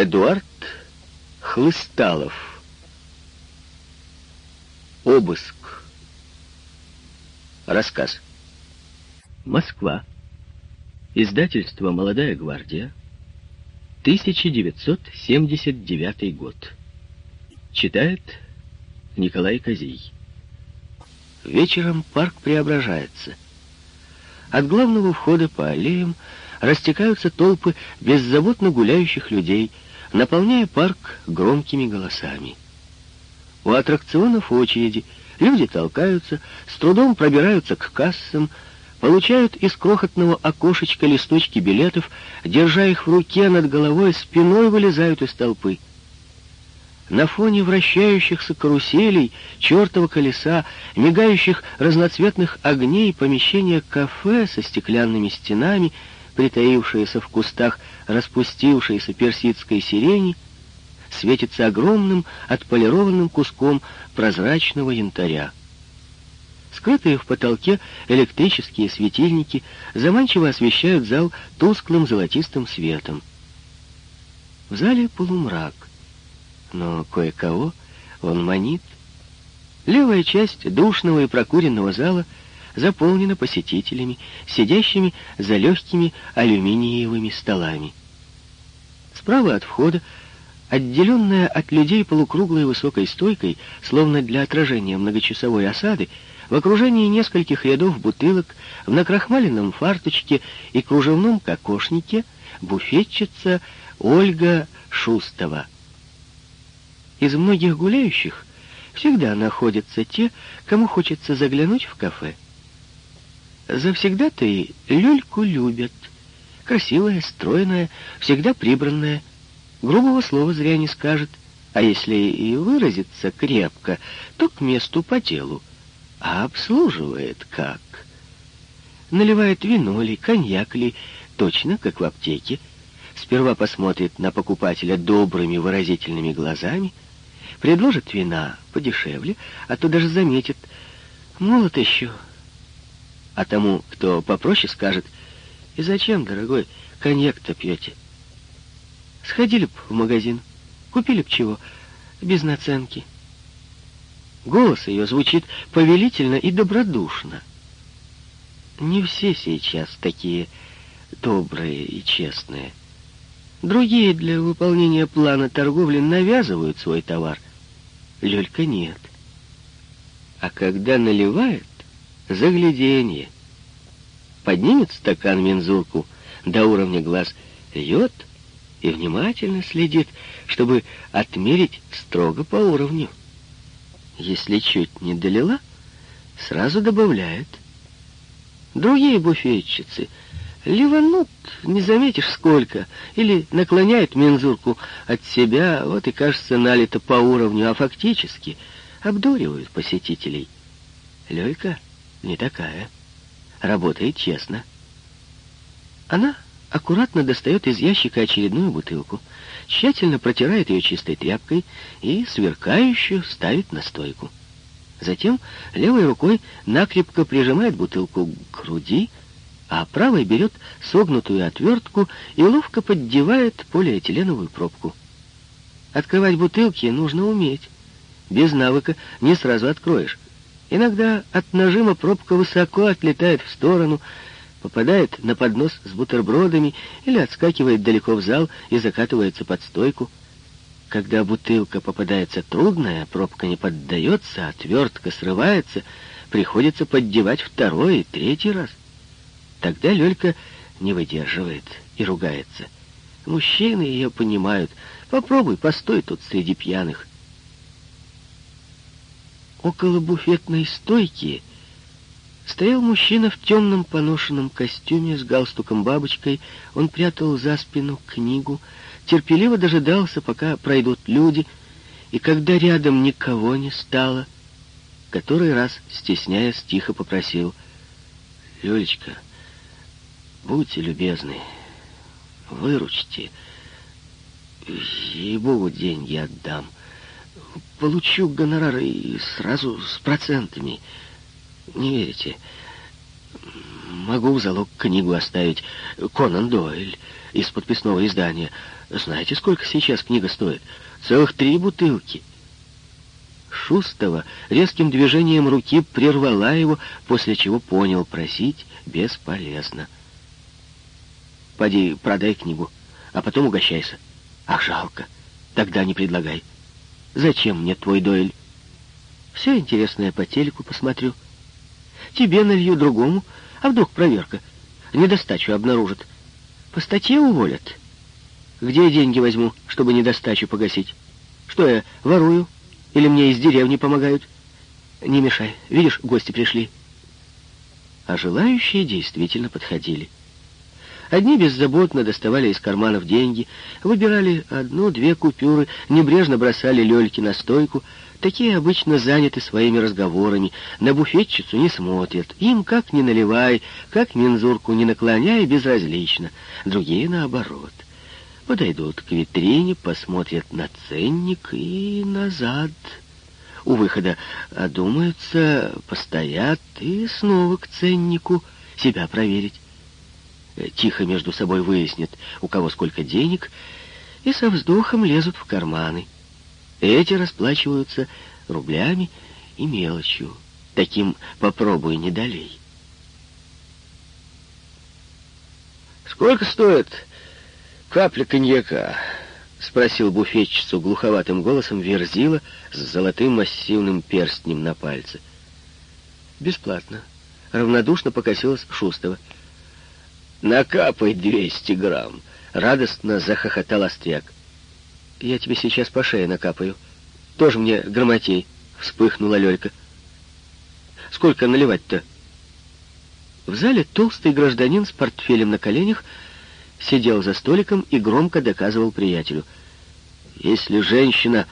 Эдуард Хлысталов. Обыск. Рассказ. Москва. Издательство «Молодая гвардия». 1979 год. Читает Николай Козий. Вечером парк преображается. От главного входа по аллеям растекаются толпы беззаботно гуляющих людей, наполняя парк громкими голосами. У аттракционов очереди, люди толкаются, с трудом пробираются к кассам, получают из крохотного окошечка листочки билетов, держа их в руке над головой, спиной вылезают из толпы. На фоне вращающихся каруселей, чертова колеса, мигающих разноцветных огней помещения кафе со стеклянными стенами, притаившееся в кустах распустившейся персидской сирени, светится огромным отполированным куском прозрачного янтаря. Скрытые в потолке электрические светильники заманчиво освещают зал тусклым золотистым светом. В зале полумрак но кое-кого он манит. Левая часть душного и прокуренного зала заполнена посетителями, сидящими за легкими алюминиевыми столами. Справа от входа, отделенная от людей полукруглой высокой стойкой, словно для отражения многочасовой осады, в окружении нескольких рядов бутылок, в накрахмаленном фарточке и кружевном кокошнике буфетчица Ольга Шустова — из многих гуляющих всегда находятся те, кому хочется заглянуть в кафе. Завсегда-то и люльку любят. Красивая, стройная, всегда прибранная. Грубого слова зря не скажет. А если и выразится крепко, то к месту по телу. А обслуживает как? Наливает вино ли, коньяк ли, точно как в аптеке. Сперва посмотрит на покупателя добрыми выразительными глазами — Предложит вина подешевле, а то даже заметит. Молод еще. А тому, кто попроще, скажет, «И зачем, дорогой, коньяк-то пьете?» Сходили б в магазин, купили б чего, без наценки. Голос ее звучит повелительно и добродушно. Не все сейчас такие добрые и честные. Другие для выполнения плана торговли навязывают свой товар, Лёлька нет. А когда наливает, загляденье. Поднимет стакан мензурку до уровня глаз, льет и внимательно следит, чтобы отмерить строго по уровню. Если чуть не долила, сразу добавляет. Другие буфетчицы ливанут, не заметишь сколько, или наклоняют мензурку от себя, вот и кажется налито по уровню, а фактически обдуривают посетителей. Лёлька не такая, работает честно. Она аккуратно достает из ящика очередную бутылку, тщательно протирает ее чистой тряпкой и сверкающую ставит на стойку. Затем левой рукой накрепко прижимает бутылку к груди, а правой берет согнутую отвертку и ловко поддевает полиэтиленовую пробку. Открывать бутылки нужно уметь. Без навыка не сразу откроешь. Иногда от нажима пробка высоко отлетает в сторону, попадает на поднос с бутербродами или отскакивает далеко в зал и закатывается под стойку. Когда бутылка попадается трудная, пробка не поддается, отвертка срывается, приходится поддевать второй и третий раз. Тогда Лёлька не выдерживает и ругается. Мужчины ее понимают. Попробуй, постой тут среди пьяных. Около буфетной стойки стоял мужчина в темном поношенном костюме с галстуком-бабочкой. Он прятал за спину книгу, терпеливо дожидался, пока пройдут люди, и когда рядом никого не стало, который раз, стесняясь, тихо попросил, «Лёлечка, — Будьте любезны, выручите. Ей-богу, деньги отдам. Получу гонорары и сразу с процентами. Не верите? Могу в залог книгу оставить. Конан Дойль из подписного издания. Знаете, сколько сейчас книга стоит? Целых три бутылки. Шустова резким движением руки прервала его, после чего понял, просить бесполезно. «Поди, продай книгу, а потом угощайся». «Ах, жалко. Тогда не предлагай. Зачем мне твой Дойль?» «Все интересное по телеку посмотрю. Тебе налью другому, а вдруг проверка. Недостачу обнаружат. По статье уволят. Где я деньги возьму, чтобы недостачу погасить? Что я, ворую?» Или мне из деревни помогают? Не мешай. Видишь, гости пришли. А желающие действительно подходили. Одни беззаботно доставали из карманов деньги, выбирали одну-две купюры, небрежно бросали лёльки на стойку. Такие обычно заняты своими разговорами, на буфетчицу не смотрят. Им как ни наливай, как мензурку не наклоняй, безразлично. Другие наоборот — подойдут к витрине, посмотрят на ценник и назад. У выхода одумаются, постоят и снова к ценнику себя проверить. Тихо между собой выяснят, у кого сколько денег, и со вздохом лезут в карманы. Эти расплачиваются рублями и мелочью. Таким попробуй не долей. «Сколько стоит капля коньяка?» — спросил буфетчицу глуховатым голосом Верзила с золотым массивным перстнем на пальце. «Бесплатно». Равнодушно покосилась Шустова. «Накапай двести грамм!» — радостно захохотал Остряк. «Я тебе сейчас по шее накапаю. Тоже мне грамотей!» — вспыхнула Лёлька. «Сколько наливать-то?» В зале толстый гражданин с портфелем на коленях сидел за столиком и громко доказывал приятелю. «Если женщина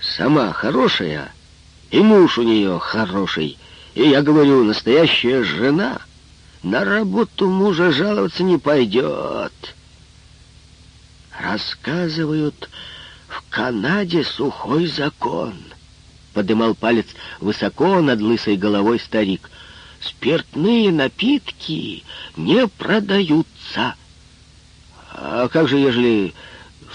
сама хорошая, и муж у нее хороший, и, я говорю, настоящая жена, на работу мужа жаловаться не пойдет». Рассказывают, в Канаде сухой закон. Подымал палец высоко над лысой головой старик. Спиртные напитки не продаются. «А как же, ежели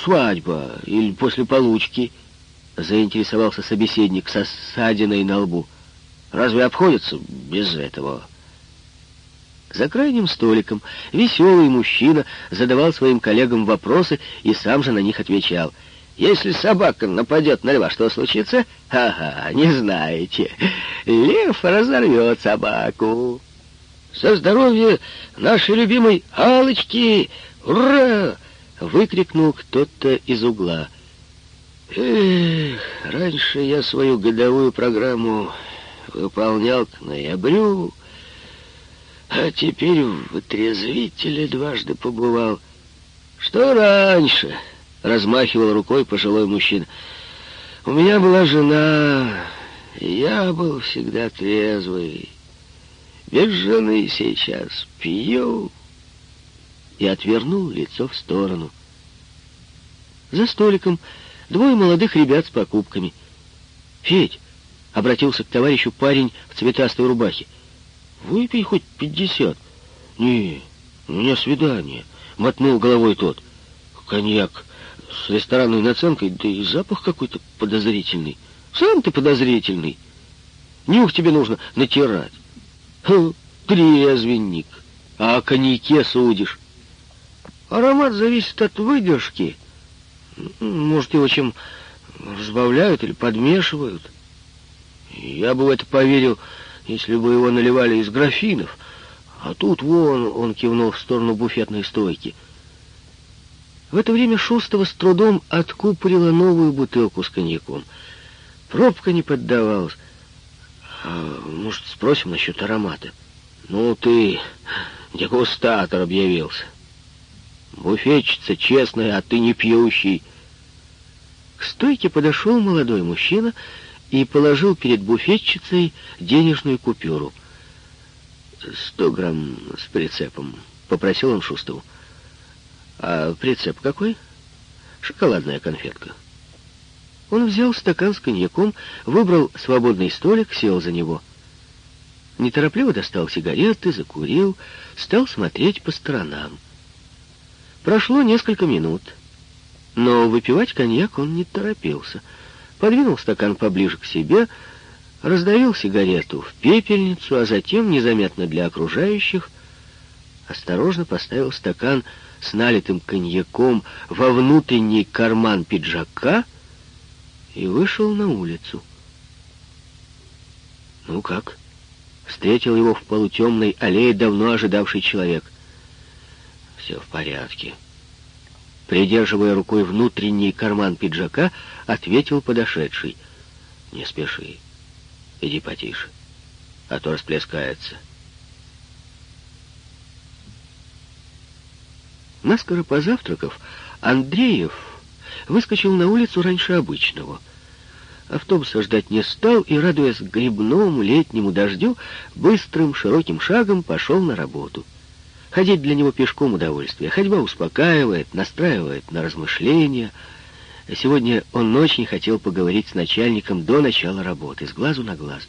свадьба или после получки?» — заинтересовался собеседник со ссадиной на лбу. «Разве обходится без этого?» За крайним столиком веселый мужчина задавал своим коллегам вопросы и сам же на них отвечал. «Если собака нападет на льва, что случится? Ага, не знаете. Лев разорвет собаку». «За здоровье нашей любимой Алочки!» «Ура!» — выкрикнул кто-то из угла. «Эх, раньше я свою годовую программу выполнял к ноябрю, а теперь в отрезвителе дважды побывал. Что раньше?» — размахивал рукой пожилой мужчина. «У меня была жена, я был всегда трезвый. Без жены сейчас пью» и отвернул лицо в сторону. За столиком двое молодых ребят с покупками. «Федь!» — обратился к товарищу парень в цветастой рубахе. «Выпей хоть пятьдесят». «Не, у меня свидание», — мотнул головой тот. «Коньяк с ресторанной наценкой, да и запах какой-то подозрительный. Сам ты подозрительный. Нюх тебе нужно натирать. Хм, трезвенник. А о коньяке судишь. Аромат зависит от выдержки. Может, его чем разбавляют или подмешивают. Я бы в это поверил, если бы его наливали из графинов. А тут вон, он кивнул в сторону буфетной стойки. В это время Шустова с трудом откупорила новую бутылку с коньяком. Пробка не поддавалась. А, может, спросим насчет аромата? Ну ты, дегустатор объявился. Буфетчица честная, а ты не пьющий. К стойке подошел молодой мужчина и положил перед буфетчицей денежную купюру. «Сто грамм с прицепом», — попросил он Шустову. «А прицеп какой?» «Шоколадная конфетка». Он взял стакан с коньяком, выбрал свободный столик, сел за него. Неторопливо достал сигареты, закурил, стал смотреть по сторонам. Прошло несколько минут. Но выпивать коньяк он не торопился. Подвинул стакан поближе к себе, раздавил сигарету в пепельницу, а затем, незаметно для окружающих, осторожно поставил стакан с налитым коньяком во внутренний карман пиджака и вышел на улицу. «Ну как?» — встретил его в полутемной аллее давно ожидавший человек. «Все в порядке». Придерживая рукой внутренний карман пиджака, ответил подошедший. «Не спеши. Иди потише, а то расплескается». Наскоро позавтракав, Андреев выскочил на улицу раньше обычного. Автобуса ждать не стал и, радуясь грибному летнему дождю, быстрым широким шагом пошел на работу. Ходить для него пешком удовольствие. Ходьба успокаивает, настраивает на размышления. Сегодня он очень хотел поговорить с начальником до начала работы, с глазу на глаз.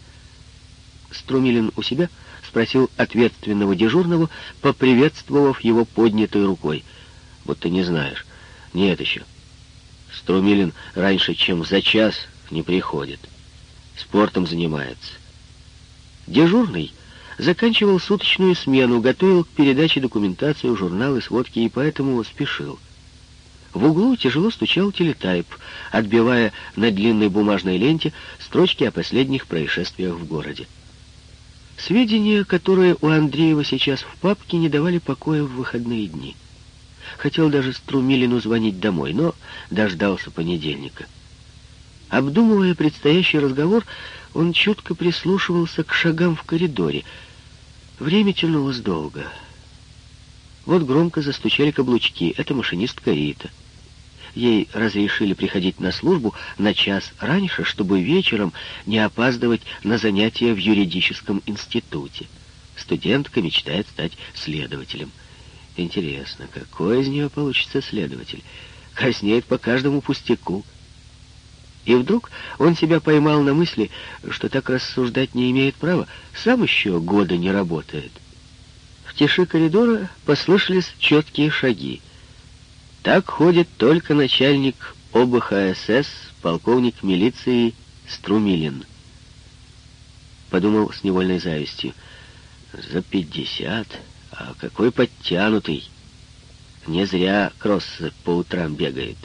Струмилин у себя —— спросил ответственного дежурного, поприветствовав его поднятой рукой. «Вот ты не знаешь». «Нет еще». Струмилин раньше, чем за час, не приходит. Спортом занимается. Дежурный заканчивал суточную смену, готовил к передаче документацию, журналы, сводки и поэтому спешил. В углу тяжело стучал телетайп, отбивая на длинной бумажной ленте строчки о последних происшествиях в городе. Сведения, которые у Андреева сейчас в папке, не давали покоя в выходные дни. Хотел даже Струмилину звонить домой, но дождался понедельника. Обдумывая предстоящий разговор, он чутко прислушивался к шагам в коридоре. Время тянулось долго. Вот громко застучали каблучки. Это машинистка Рита. Ей разрешили приходить на службу на час раньше, чтобы вечером не опаздывать на занятия в юридическом институте. Студентка мечтает стать следователем. Интересно, какой из нее получится следователь? Краснеет по каждому пустяку. И вдруг он себя поймал на мысли, что так рассуждать не имеет права, сам еще года не работает. В тиши коридора послышались четкие шаги. Так ходит только начальник ОБХСС, полковник милиции Струмилин. Подумал с невольной завистью. За пятьдесят, а какой подтянутый. Не зря Кросс по утрам бегает.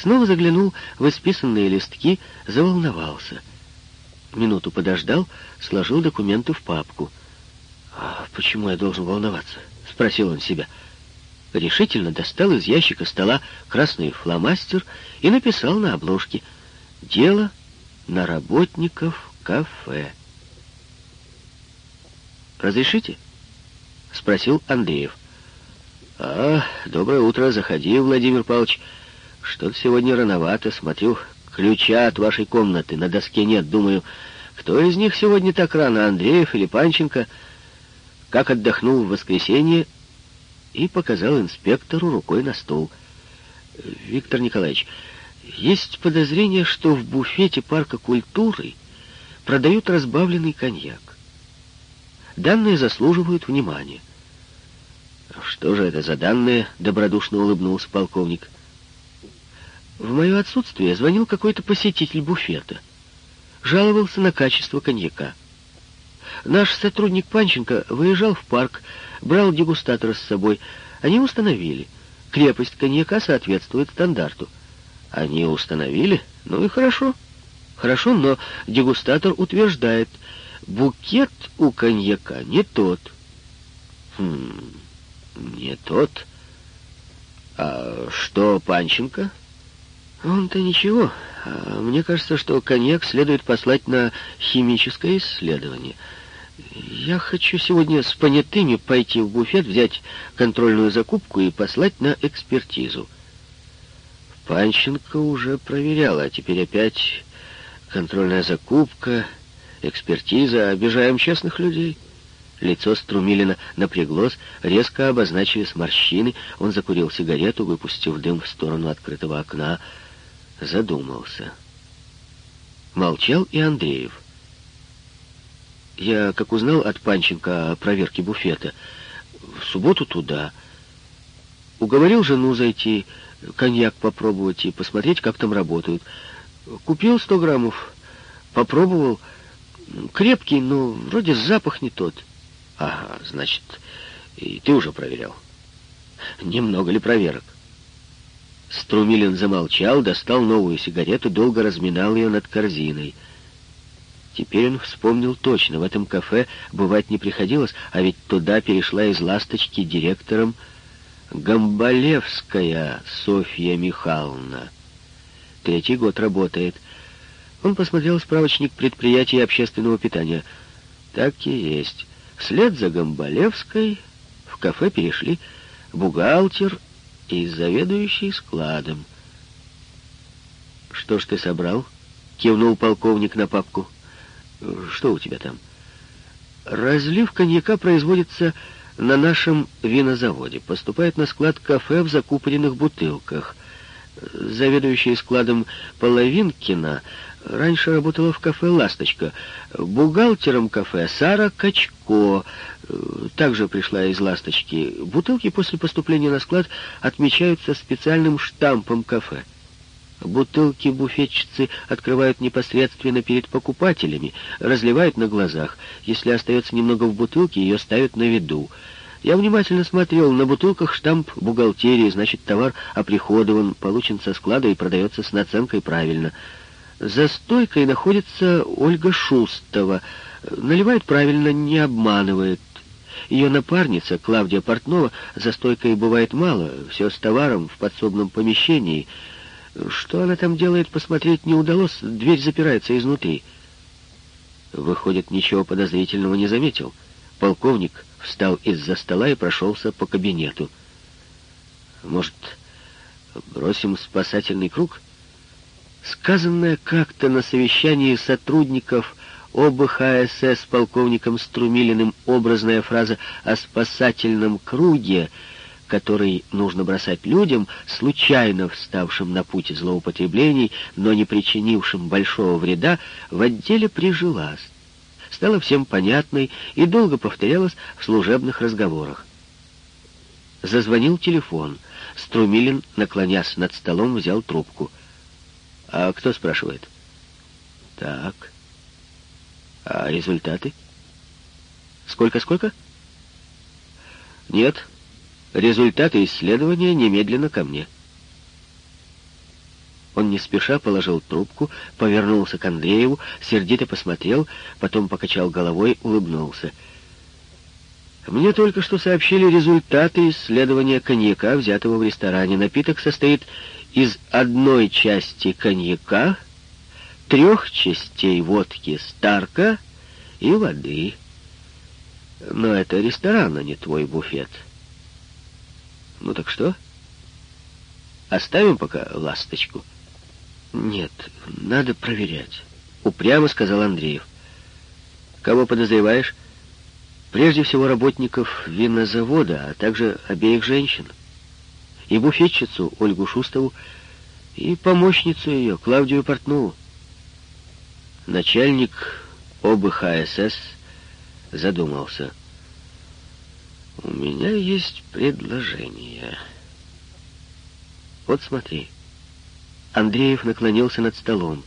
Снова заглянул в исписанные листки, заволновался. Минуту подождал, сложил документы в папку. «А почему я должен волноваться?» — спросил он себя. — решительно достал из ящика стола красный фломастер и написал на обложке «Дело на работников кафе». «Разрешите?» — спросил Андреев. «А, доброе утро, заходи, Владимир Павлович. Что-то сегодня рановато, смотрю, ключа от вашей комнаты на доске нет. Думаю, кто из них сегодня так рано, Андреев или Панченко? Как отдохнул в воскресенье, и показал инспектору рукой на стол. «Виктор Николаевич, есть подозрение, что в буфете парка культуры продают разбавленный коньяк. Данные заслуживают внимания». «Что же это за данные?» — добродушно улыбнулся полковник. «В мое отсутствие звонил какой-то посетитель буфета. Жаловался на качество коньяка. Наш сотрудник Панченко выезжал в парк, брал дегустатора с собой. Они установили. Крепость коньяка соответствует стандарту. Они установили? Ну и хорошо. Хорошо, но дегустатор утверждает, букет у коньяка не тот. Хм, не тот. А что Панченко? Он-то ничего. А мне кажется, что коньяк следует послать на химическое исследование — я хочу сегодня с понятыми пойти в буфет, взять контрольную закупку и послать на экспертизу. Панченко уже проверяла, а теперь опять контрольная закупка, экспертиза. Обижаем честных людей. Лицо Струмилина напряглось, резко обозначились морщины. Он закурил сигарету, выпустив дым в сторону открытого окна. Задумался. Молчал и Андреев. Я, как узнал от Панченко о проверке буфета, в субботу туда. Уговорил жену зайти, коньяк попробовать и посмотреть, как там работают. Купил сто граммов, попробовал. Крепкий, но вроде запах не тот. Ага, значит, и ты уже проверял. Немного ли проверок? Струмилин замолчал, достал новую сигарету, долго разминал ее над корзиной. Теперь он вспомнил точно, в этом кафе бывать не приходилось, а ведь туда перешла из «Ласточки» директором Гамбалевская Софья Михайловна. Третий год работает. Он посмотрел справочник предприятия общественного питания. Так и есть. Вслед за Гамбалевской в кафе перешли бухгалтер и заведующий складом. «Что ж ты собрал?» — кивнул полковник на папку. «Что у тебя там?» «Разлив коньяка производится на нашем винозаводе. Поступает на склад кафе в закупоренных бутылках. Заведующий складом Половинкина раньше работала в кафе «Ласточка». Бухгалтером кафе Сара Качко также пришла из «Ласточки». Бутылки после поступления на склад отмечаются специальным штампом кафе. Бутылки буфетчицы открывают непосредственно перед покупателями, разливают на глазах. Если остается немного в бутылке, ее ставят на виду. Я внимательно смотрел, на бутылках штамп бухгалтерии, значит, товар оприходован, получен со склада и продается с наценкой правильно. За стойкой находится Ольга Шустова. Наливает правильно, не обманывает. Ее напарница, Клавдия Портнова, за стойкой бывает мало, все с товаром в подсобном помещении — что она там делает, посмотреть не удалось, дверь запирается изнутри. Выходит, ничего подозрительного не заметил. Полковник встал из-за стола и прошелся по кабинету. Может, бросим спасательный круг? Сказанное как-то на совещании сотрудников ОБХСС полковником Струмилиным образная фраза о спасательном круге — который нужно бросать людям, случайно вставшим на путь злоупотреблений, но не причинившим большого вреда, в отделе прижилась. Стала всем понятной и долго повторялась в служебных разговорах. Зазвонил телефон. Струмилин, наклонясь над столом, взял трубку. «А кто спрашивает?» «Так. А результаты?» «Сколько-сколько?» «Нет, Результаты исследования немедленно ко мне. Он не спеша положил трубку, повернулся к Андрееву, сердито посмотрел, потом покачал головой, улыбнулся. Мне только что сообщили результаты исследования коньяка, взятого в ресторане. Напиток состоит из одной части коньяка, трех частей водки Старка и воды. Но это ресторан, а не твой буфет. — ну так что? Оставим пока ласточку? Нет, надо проверять. Упрямо сказал Андреев. Кого подозреваешь? Прежде всего работников винозавода, а также обеих женщин. И буфетчицу Ольгу Шустову, и помощницу ее, Клавдию Портнову. Начальник ОБХСС задумался — у меня есть предложение. Вот смотри. Андреев наклонился над столом.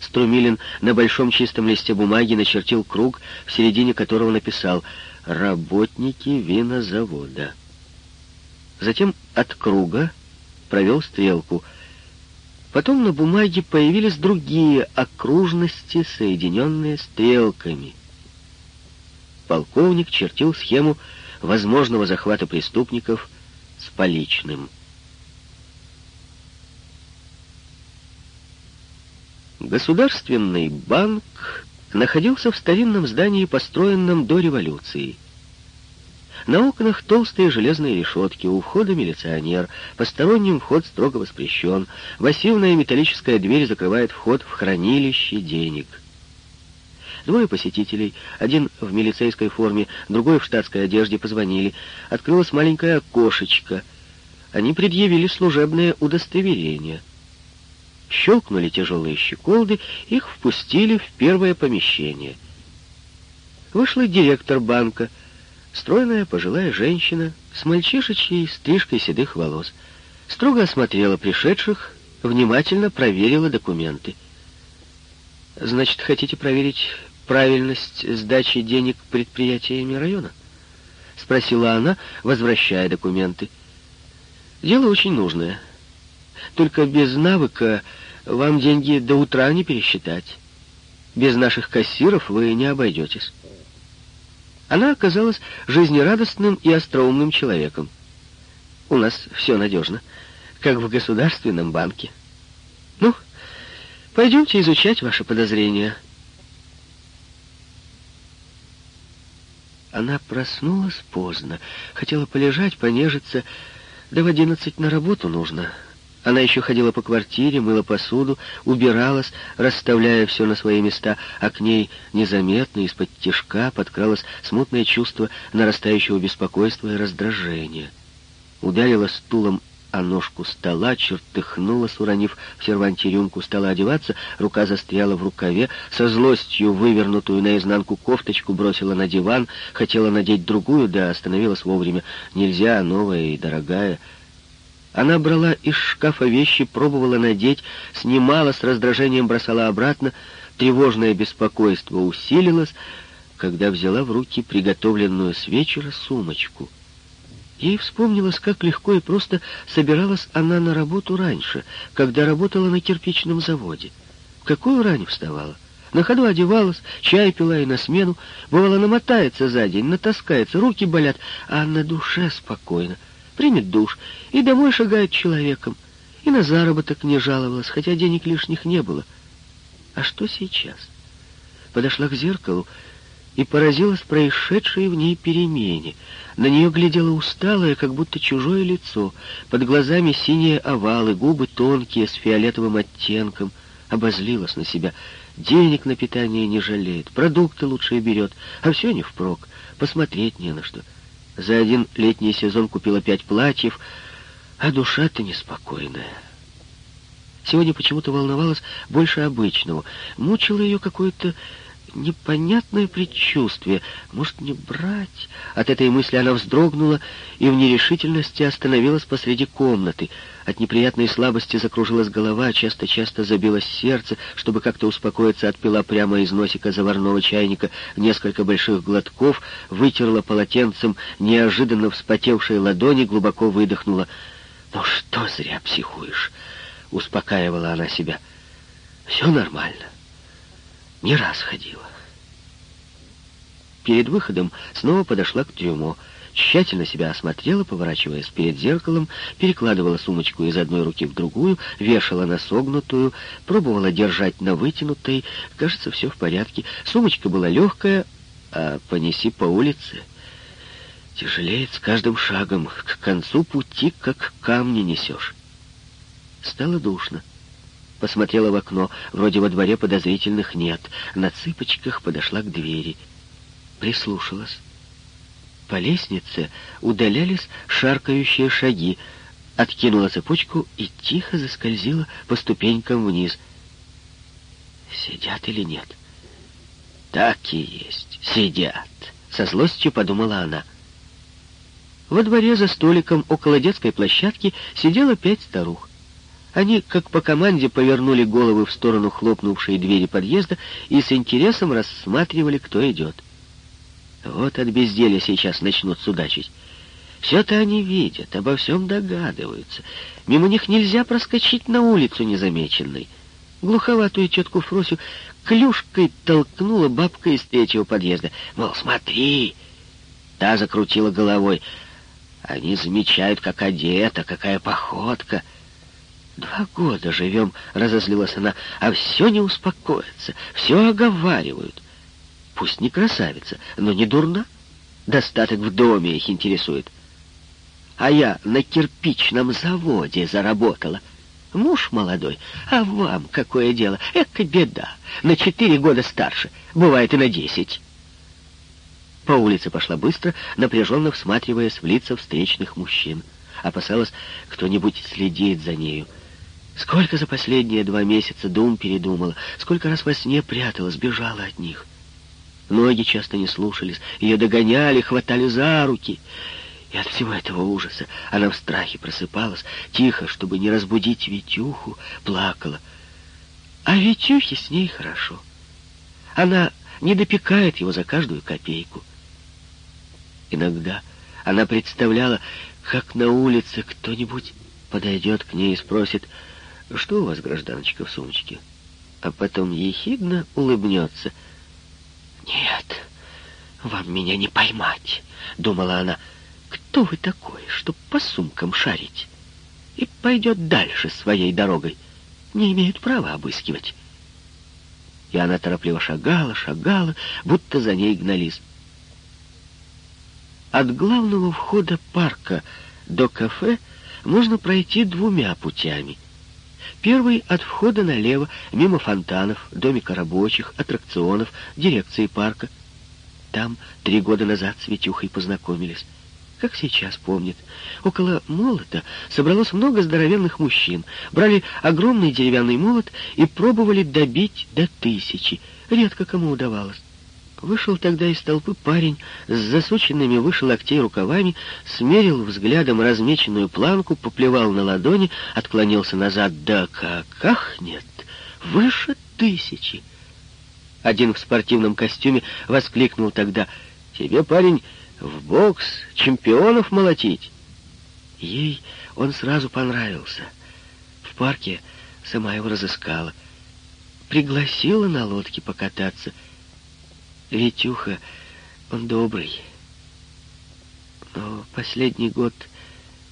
Струмилин на большом чистом листе бумаги начертил круг, в середине которого написал «Работники винозавода». Затем от круга провел стрелку. Потом на бумаге появились другие окружности, соединенные стрелками. Полковник чертил схему возможного захвата преступников с поличным. Государственный банк находился в старинном здании, построенном до революции. На окнах толстые железные решетки, у входа милиционер, посторонним вход строго воспрещен, массивная металлическая дверь закрывает вход в хранилище денег — Двое посетителей, один в милицейской форме, другой в штатской одежде, позвонили. Открылось маленькое окошечко. Они предъявили служебное удостоверение. Щелкнули тяжелые щеколды, их впустили в первое помещение. Вышла директор банка, стройная пожилая женщина с мальчишечьей стрижкой седых волос. Строго осмотрела пришедших, внимательно проверила документы. «Значит, хотите проверить правильность сдачи денег предприятиями района?» — спросила она, возвращая документы. «Дело очень нужное. Только без навыка вам деньги до утра не пересчитать. Без наших кассиров вы не обойдетесь». Она оказалась жизнерадостным и остроумным человеком. «У нас все надежно, как в государственном банке. Ну, пойдемте изучать ваши подозрения». Она проснулась поздно, хотела полежать, понежиться, да в одиннадцать на работу нужно. Она еще ходила по квартире, мыла посуду, убиралась, расставляя все на свои места, а к ней незаметно из-под тишка подкралось смутное чувство нарастающего беспокойства и раздражения. Ударила стулом о ножку стола, чертыхнулась, уронив в серванте рюмку, стала одеваться, рука застряла в рукаве, со злостью вывернутую наизнанку кофточку бросила на диван, хотела надеть другую, да остановилась вовремя. Нельзя, новая и дорогая. Она брала из шкафа вещи, пробовала надеть, снимала, с раздражением бросала обратно. Тревожное беспокойство усилилось, когда взяла в руки приготовленную с вечера сумочку — Ей вспомнилось, как легко и просто собиралась она на работу раньше, когда работала на кирпичном заводе. В какую рань вставала? На ходу одевалась, чай пила и на смену. Бывало, намотается за день, натаскается, руки болят, а на душе спокойно. Примет душ и домой шагает человеком. И на заработок не жаловалась, хотя денег лишних не было. А что сейчас? Подошла к зеркалу и поразилась происшедшей в ней перемене. На нее глядело усталое, как будто чужое лицо, под глазами синие овалы, губы тонкие, с фиолетовым оттенком. Обозлилась на себя. Денег на питание не жалеет, продукты лучше берет, а все не впрок, посмотреть не на что. За один летний сезон купила пять платьев, а душа-то неспокойная. Сегодня почему-то волновалась больше обычного. Мучило ее какое-то непонятное предчувствие. Может, не брать? От этой мысли она вздрогнула и в нерешительности остановилась посреди комнаты. От неприятной слабости закружилась голова, часто-часто забилось сердце, чтобы как-то успокоиться, отпила прямо из носика заварного чайника несколько больших глотков, вытерла полотенцем неожиданно вспотевшие ладони, глубоко выдохнула. «Ну что зря психуешь?» — успокаивала она себя. «Все нормально». Не раз ходила. Перед выходом снова подошла к трюмо, тщательно себя осмотрела, поворачиваясь перед зеркалом, перекладывала сумочку из одной руки в другую, вешала на согнутую, пробовала держать на вытянутой. Кажется, все в порядке. Сумочка была легкая, а понеси по улице. Тяжелеет с каждым шагом. К концу пути, как камни несешь. Стало душно. Посмотрела в окно, вроде во дворе подозрительных нет. На цыпочках подошла к двери. Прислушалась. По лестнице удалялись шаркающие шаги. Откинула цепочку и тихо заскользила по ступенькам вниз. Сидят или нет? Так и есть, сидят. Со злостью подумала она. Во дворе за столиком около детской площадки сидело пять старух. Они, как по команде, повернули головы в сторону хлопнувшей двери подъезда и с интересом рассматривали, кто идет. Вот от безделия сейчас начнут судачить. Все-то они видят, обо всем догадываются. Мимо них нельзя проскочить на улицу незамеченной. Глуховатую тетку Фросю клюшкой толкнула бабка из третьего подъезда. Мол, смотри! Та закрутила головой. Они замечают, как одета, какая походка — «Два года живем», — разозлилась она, — «а все не успокоится, все оговаривают. Пусть не красавица, но не дурна. Достаток в доме их интересует. А я на кирпичном заводе заработала. Муж молодой, а вам какое дело? Эка беда. На четыре года старше, бывает и на десять». По улице пошла быстро, напряженно всматриваясь в лица встречных мужчин. Опасалась, кто-нибудь следит за нею. Сколько за последние два месяца дум передумала, сколько раз во сне пряталась, бежала от них. Ноги часто не слушались, ее догоняли, хватали за руки. И от всего этого ужаса она в страхе просыпалась, тихо, чтобы не разбудить Витюху, плакала. А Витюхе с ней хорошо. Она не допекает его за каждую копейку. Иногда она представляла, как на улице кто-нибудь подойдет к ней и спросит, «Что у вас, гражданочка, в сумочке?» А потом ехидно улыбнется. «Нет, вам меня не поймать», — думала она, — кто вы такой, чтоб по сумкам шарить? И пойдет дальше своей дорогой. Не имеют права обыскивать. И она торопливо шагала, шагала, будто за ней гнались. От главного входа парка до кафе можно пройти двумя путями. Первый от входа налево, мимо фонтанов, домика рабочих, аттракционов, дирекции парка. Там три года назад с Витюхой познакомились как сейчас помнит. Около молота собралось много здоровенных мужчин, брали огромный деревянный молот и пробовали добить до тысячи. Редко кому удавалось. Вышел тогда из толпы парень с засученными выше локтей рукавами, смерил взглядом размеченную планку, поплевал на ладони, отклонился назад. Да как ахнет! Выше тысячи! Один в спортивном костюме воскликнул тогда. «Тебе, парень, в бокс чемпионов молотить. Ей он сразу понравился. В парке сама его разыскала. Пригласила на лодке покататься. Витюха, он добрый. Но последний год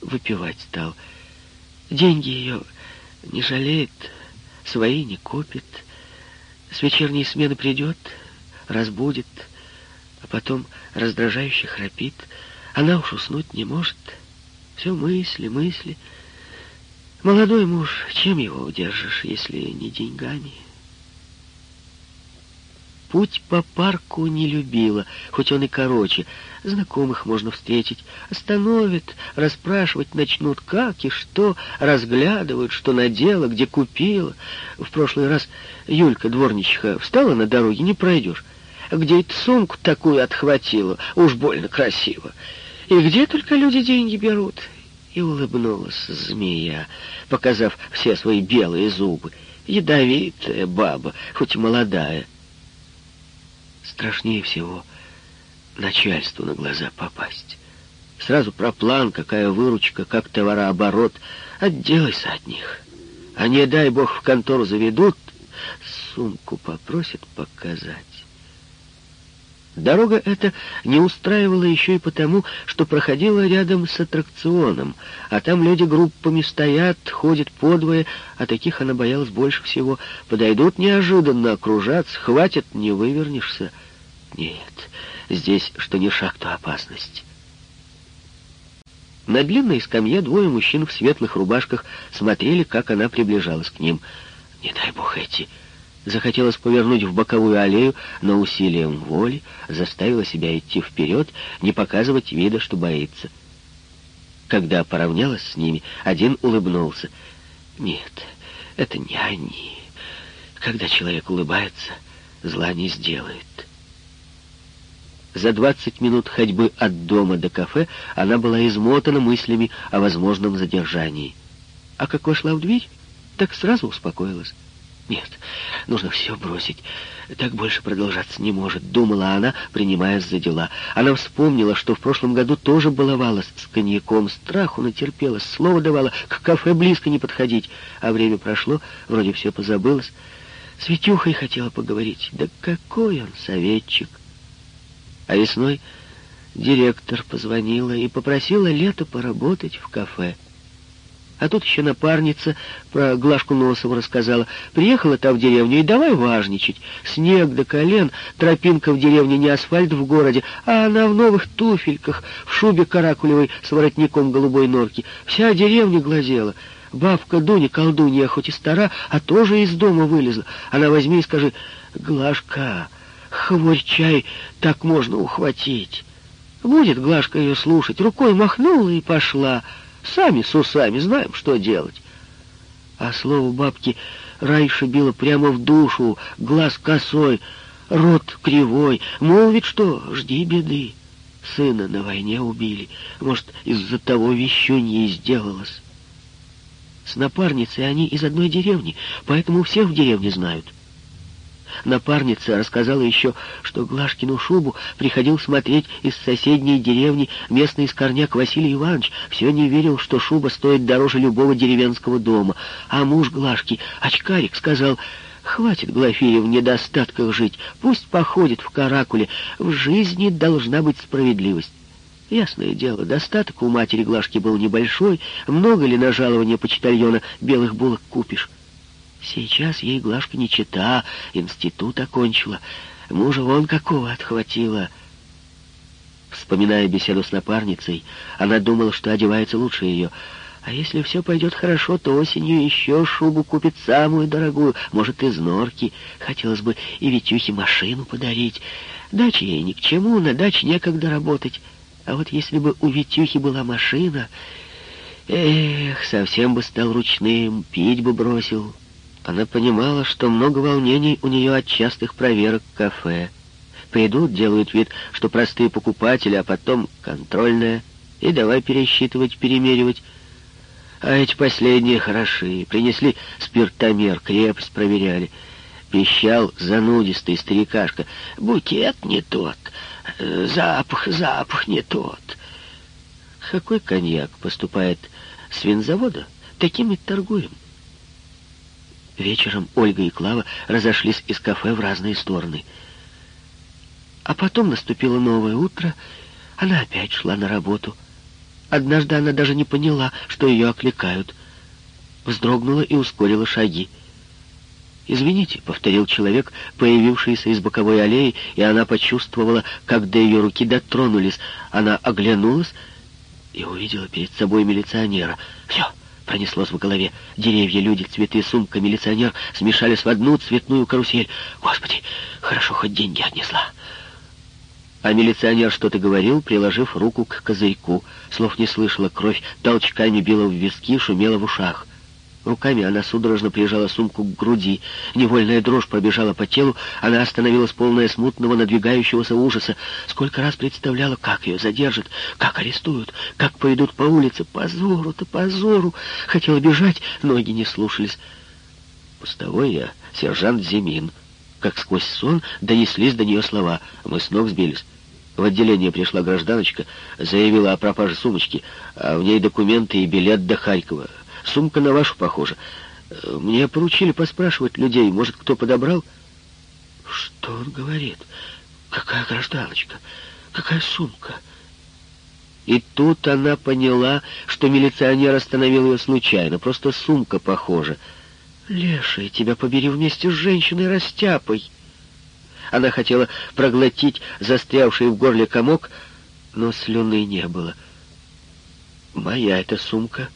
выпивать стал. Деньги ее не жалеет, свои не копит. С вечерней смены придет, разбудит, а потом раздражающе храпит. Она уж уснуть не может. Все мысли, мысли. Молодой муж, чем его удержишь, если не деньгами? Путь по парку не любила, хоть он и короче. Знакомых можно встретить. Остановят, расспрашивать начнут, как и что, разглядывают, что надела, где купила. В прошлый раз Юлька, дворничиха, встала на дороге, не пройдешь где это сумку такую отхватила, уж больно красиво. И где только люди деньги берут. И улыбнулась змея, показав все свои белые зубы. Ядовитая баба, хоть и молодая. Страшнее всего начальству на глаза попасть. Сразу про план, какая выручка, как товарооборот. Отделайся от них. А не дай бог в контору заведут, сумку попросят показать. Дорога эта не устраивала еще и потому, что проходила рядом с аттракционом, а там люди группами стоят, ходят подвое, а таких она боялась больше всего. Подойдут неожиданно, окружат, схватят, не вывернешься. Нет, здесь что ни шаг, то опасность. На длинной скамье двое мужчин в светлых рубашках смотрели, как она приближалась к ним. «Не дай бог эти!» Захотелось повернуть в боковую аллею, но усилием воли заставила себя идти вперед, не показывать вида, что боится. Когда поравнялась с ними, один улыбнулся. «Нет, это не они. Когда человек улыбается, зла не сделает». За двадцать минут ходьбы от дома до кафе она была измотана мыслями о возможном задержании. А как вошла в дверь, так сразу успокоилась. Нет, нужно все бросить. Так больше продолжаться не может, думала она, принимаясь за дела. Она вспомнила, что в прошлом году тоже баловалась с коньяком, страху натерпелась, слово давала, к кафе близко не подходить. А время прошло, вроде все позабылось. С Витюхой хотела поговорить. Да какой он советчик! А весной директор позвонила и попросила лето поработать в кафе. А тут еще напарница про Глашку Носову рассказала. Приехала та в деревню и давай важничать. Снег до колен, тропинка в деревне, не асфальт в городе, а она в новых туфельках, в шубе каракулевой с воротником голубой норки. Вся деревня глазела. Бабка Дуня, колдунья, хоть и стара, а тоже из дома вылезла. Она возьми и скажи, «Глашка, хворь чай, так можно ухватить». Будет Глашка ее слушать, рукой махнула и пошла. Сами с усами знаем, что делать. А слово бабки раньше било прямо в душу, глаз косой, рот кривой. Мол, ведь что, жди беды. Сына на войне убили. Может, из-за того вещунья и сделалось. С напарницей они из одной деревни, поэтому всех в деревне знают. Напарница рассказала еще, что Глашкину шубу приходил смотреть из соседней деревни местный скорняк Василий Иванович. Все не верил, что шуба стоит дороже любого деревенского дома. А муж Глашки, очкарик, сказал... Хватит Глафире в недостатках жить, пусть походит в каракуле. В жизни должна быть справедливость. Ясное дело, достаток у матери Глашки был небольшой, много ли на жалование почтальона белых булок купишь? Сейчас ей Глашка не чита, институт окончила. Мужа вон какого отхватила. Вспоминая беседу с напарницей, она думала, что одевается лучше ее. А если все пойдет хорошо, то осенью еще шубу купит самую дорогую, может, из норки. Хотелось бы и Витюхе машину подарить. Дача ей ни к чему, на даче некогда работать. А вот если бы у Витюхи была машина... Эх, совсем бы стал ручным, пить бы бросил. Она понимала, что много волнений у нее от частых проверок кафе. Придут, делают вид, что простые покупатели, а потом контрольная. И давай пересчитывать, перемеривать. А эти последние хороши. Принесли спиртомер, крепость проверяли. Пищал занудистый старикашка. Букет не тот, запах, запах не тот. Какой коньяк поступает с винзавода? Таким и торгуем. Вечером Ольга и Клава разошлись из кафе в разные стороны. А потом наступило новое утро, она опять шла на работу. Однажды она даже не поняла, что ее окликают. Вздрогнула и ускорила шаги. «Извините», — повторил человек, появившийся из боковой аллеи, и она почувствовала, как до ее руки дотронулись. Она оглянулась и увидела перед собой милиционера. «Все!» Пронеслось в голове. Деревья, люди, цветы, сумка, милиционер смешались в одну цветную карусель. Господи, хорошо, хоть деньги отнесла. А милиционер что-то говорил, приложив руку к козырьку. Слов не слышала, кровь толчками била в виски, шумела в ушах. Руками она судорожно прижала сумку к груди. Невольная дрожь пробежала по телу. Она остановилась полная смутного, надвигающегося ужаса. Сколько раз представляла, как ее задержат, как арестуют, как поведут по улице. Позору-то, позору! Хотела бежать, ноги не слушались. Пустовой я, сержант Зимин. Как сквозь сон донеслись до нее слова. Мы с ног сбились. В отделение пришла гражданочка, заявила о пропаже сумочки, а в ней документы и билет до Харькова. Сумка на вашу похожа. Мне поручили поспрашивать людей, может, кто подобрал? Что он говорит? Какая гражданочка? Какая сумка? И тут она поняла, что милиционер остановил ее случайно. Просто сумка похожа. Леший, тебя побери вместе с женщиной растяпой. Она хотела проглотить застрявший в горле комок, но слюны не было. Моя эта сумка —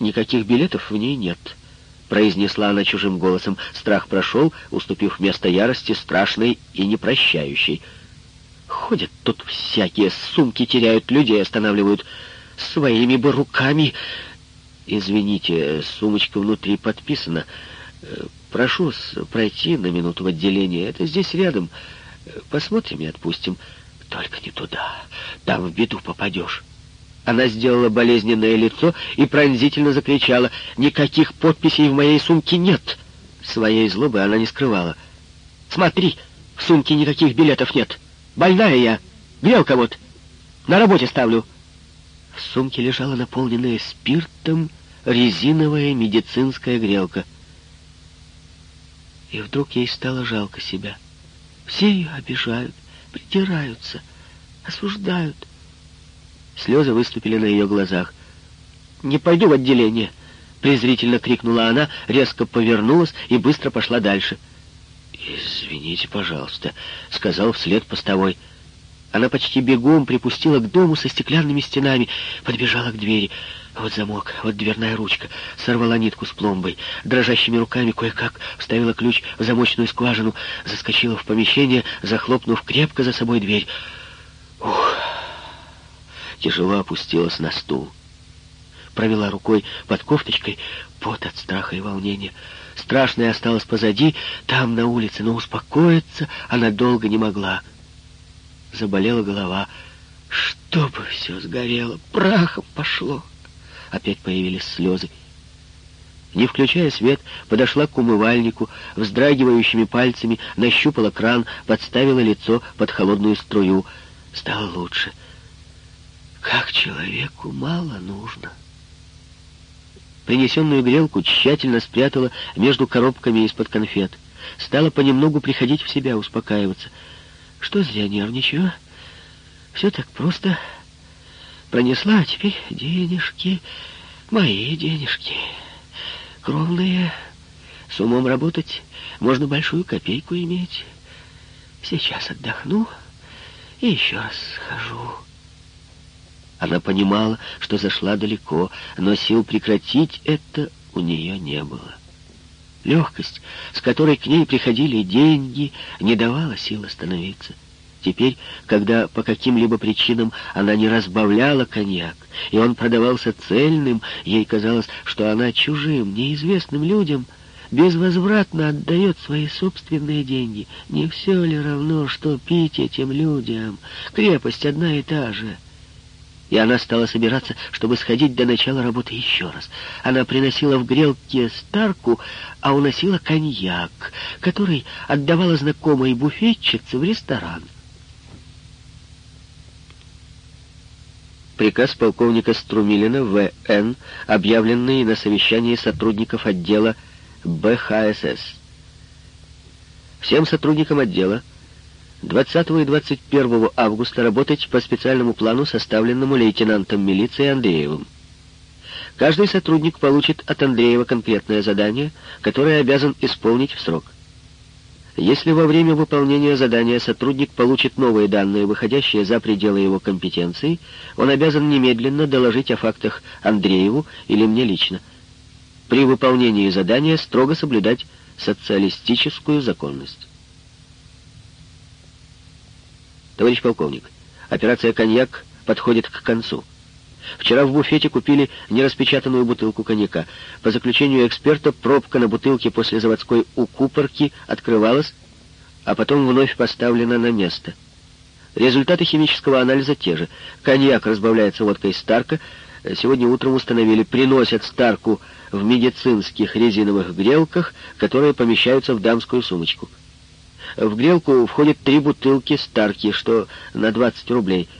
Никаких билетов в ней нет», — произнесла она чужим голосом. Страх прошел, уступив место ярости страшной и непрощающей. «Ходят тут всякие, сумки теряют, людей останавливают. Своими бы руками...» «Извините, сумочка внутри подписана. Прошу пройти на минуту в отделение. Это здесь рядом. Посмотрим и отпустим. Только не туда. Там в беду попадешь». Она сделала болезненное лицо и пронзительно закричала. «Никаких подписей в моей сумке нет!» Своей злобы она не скрывала. «Смотри, в сумке никаких билетов нет. Больная я. Грелка вот. На работе ставлю». В сумке лежала наполненная спиртом резиновая медицинская грелка. И вдруг ей стало жалко себя. Все ее обижают, притираются, осуждают. Слезы выступили на ее глазах. «Не пойду в отделение!» — презрительно крикнула она, резко повернулась и быстро пошла дальше. «Извините, пожалуйста», — сказал вслед постовой. Она почти бегом припустила к дому со стеклянными стенами, подбежала к двери. Вот замок, вот дверная ручка. Сорвала нитку с пломбой. Дрожащими руками кое-как вставила ключ в замочную скважину, заскочила в помещение, захлопнув крепко за собой дверь. Ух! Тяжело опустилась на стул. Провела рукой под кофточкой, пот от страха и волнения. Страшное осталось позади, там, на улице, но успокоиться она долго не могла. заболела голова. Чтобы все сгорело, прахом пошло. Опять появились слезы. Не включая свет, подошла к умывальнику, вздрагивающими пальцами нащупала кран, подставила лицо под холодную струю. Стало лучше. Как человеку мало нужно. Принесенную грелку тщательно спрятала между коробками из-под конфет. Стала понемногу приходить в себя, успокаиваться. Что зря нервничаю? Все так просто. Пронесла, а теперь денежки, мои денежки. Кровные. С умом работать можно большую копейку иметь. Сейчас отдохну и еще раз схожу. Она понимала, что зашла далеко, но сил прекратить это у нее не было. Легкость, с которой к ней приходили деньги, не давала сил остановиться. Теперь, когда по каким-либо причинам она не разбавляла коньяк, и он продавался цельным, ей казалось, что она чужим, неизвестным людям безвозвратно отдает свои собственные деньги. Не все ли равно, что пить этим людям? Крепость одна и та же. И она стала собираться, чтобы сходить до начала работы еще раз. Она приносила в грелке старку, а уносила коньяк, который отдавала знакомой буфетчице в ресторан. Приказ полковника Струмилина В.Н., объявленный на совещании сотрудников отдела БХСС. Всем сотрудникам отдела 20 и 21 августа работать по специальному плану, составленному лейтенантом милиции Андреевым. Каждый сотрудник получит от Андреева конкретное задание, которое обязан исполнить в срок. Если во время выполнения задания сотрудник получит новые данные, выходящие за пределы его компетенции, он обязан немедленно доложить о фактах Андрееву или мне лично. При выполнении задания строго соблюдать социалистическую законность. Товарищ полковник, операция «Коньяк» подходит к концу. Вчера в буфете купили нераспечатанную бутылку коньяка. По заключению эксперта, пробка на бутылке после заводской укупорки открывалась, а потом вновь поставлена на место. Результаты химического анализа те же. Коньяк разбавляется водкой Старка. Сегодня утром установили, приносят Старку в медицинских резиновых грелках, которые помещаются в дамскую сумочку. В грелку входят три бутылки Старки, что на 20 рублей –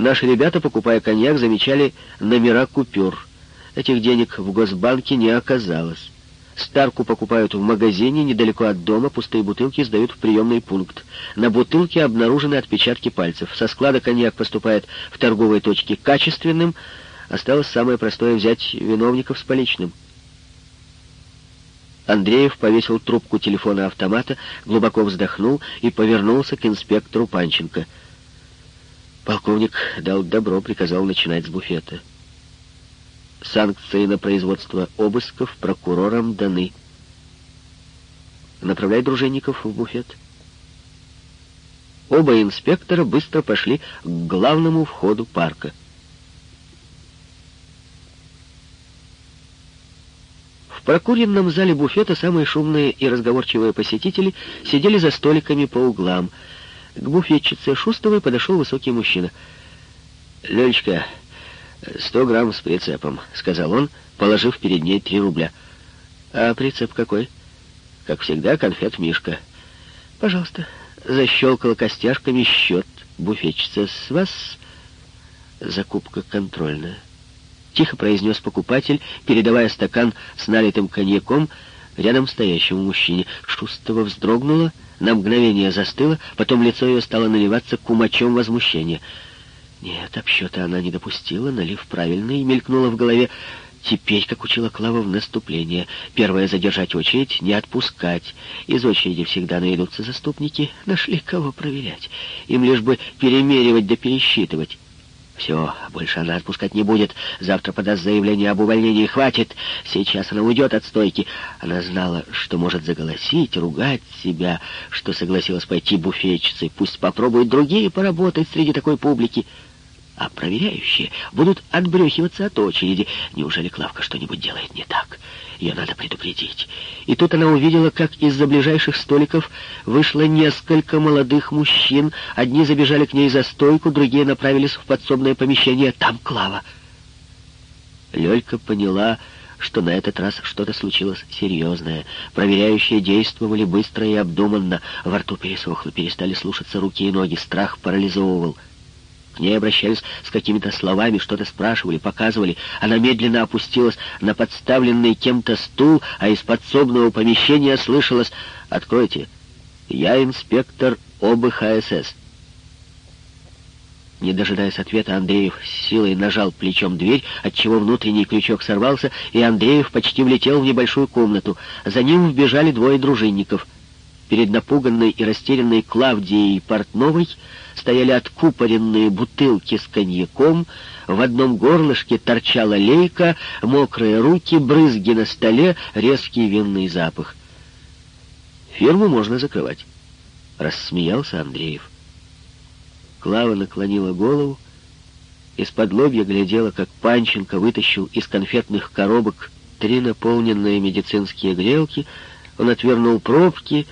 Наши ребята, покупая коньяк, замечали номера купюр. Этих денег в Госбанке не оказалось. Старку покупают в магазине недалеко от дома, пустые бутылки сдают в приемный пункт. На бутылке обнаружены отпечатки пальцев. Со склада коньяк поступает в торговые точки качественным. Осталось самое простое взять виновников с поличным. Андреев повесил трубку телефона-автомата, глубоко вздохнул и повернулся к инспектору Панченко — Полковник дал добро, приказал начинать с буфета. Санкции на производство обысков прокурорам даны. Направляй дружинников в буфет. Оба инспектора быстро пошли к главному входу парка. В прокуренном зале буфета самые шумные и разговорчивые посетители сидели за столиками по углам — к буфетчице Шустовой подошел высокий мужчина. «Лёлечка, сто грамм с прицепом», — сказал он, положив перед ней три рубля. «А прицеп какой?» «Как всегда, конфет Мишка». «Пожалуйста». Защелкала костяшками счет буфетчица. «С вас закупка контрольная». Тихо произнес покупатель, передавая стакан с налитым коньяком рядом стоящему мужчине. Шустова вздрогнула, на мгновение застыла, потом лицо ее стало наливаться кумачом возмущения. Нет, обсчета она не допустила, налив правильно, и мелькнула в голове. Теперь, как учила Клава в наступление, первое — задержать очередь, не отпускать. Из очереди всегда найдутся заступники, нашли кого проверять. Им лишь бы перемеривать да пересчитывать. Все, больше она отпускать не будет. Завтра подаст заявление об увольнении. Хватит. Сейчас она уйдет от стойки. Она знала, что может заголосить, ругать себя, что согласилась пойти буфетчицей. Пусть попробуют другие поработать среди такой публики. А проверяющие будут отбрехиваться от очереди. Неужели Клавка что-нибудь делает не так? Ее надо предупредить. И тут она увидела, как из-за ближайших столиков вышло несколько молодых мужчин. Одни забежали к ней за стойку, другие направились в подсобное помещение. Там Клава. Лёлька поняла, что на этот раз что-то случилось серьезное. Проверяющие действовали быстро и обдуманно. Во рту пересохло, перестали слушаться руки и ноги. Страх парализовывал. К ней обращались с какими-то словами, что-то спрашивали, показывали. Она медленно опустилась на подставленный кем-то стул, а из подсобного помещения слышалось «Откройте, я инспектор ОБХСС». Не дожидаясь ответа, Андреев силой нажал плечом дверь, отчего внутренний крючок сорвался, и Андреев почти влетел в небольшую комнату. За ним вбежали двое дружинников. Перед напуганной и растерянной Клавдией Портновой стояли откупоренные бутылки с коньяком, в одном горлышке торчала лейка, мокрые руки, брызги на столе, резкий винный запах. «Фирму можно закрывать», — рассмеялся Андреев. Клава наклонила голову, из-под лобья глядела, как Панченко вытащил из конфетных коробок три наполненные медицинские грелки, он отвернул пробки,